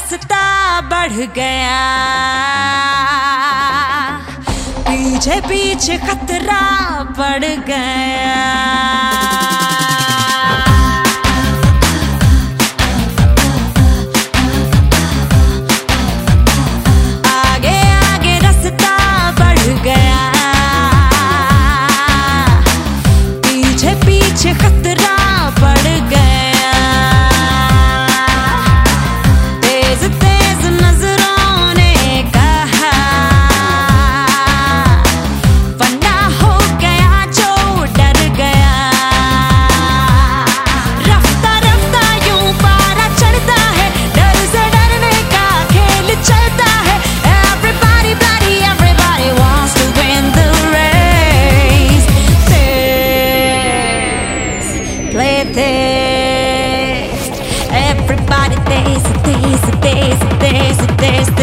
रास्ता बढ़ गया। पीछे पीछे खतरा बढ़ गया। eres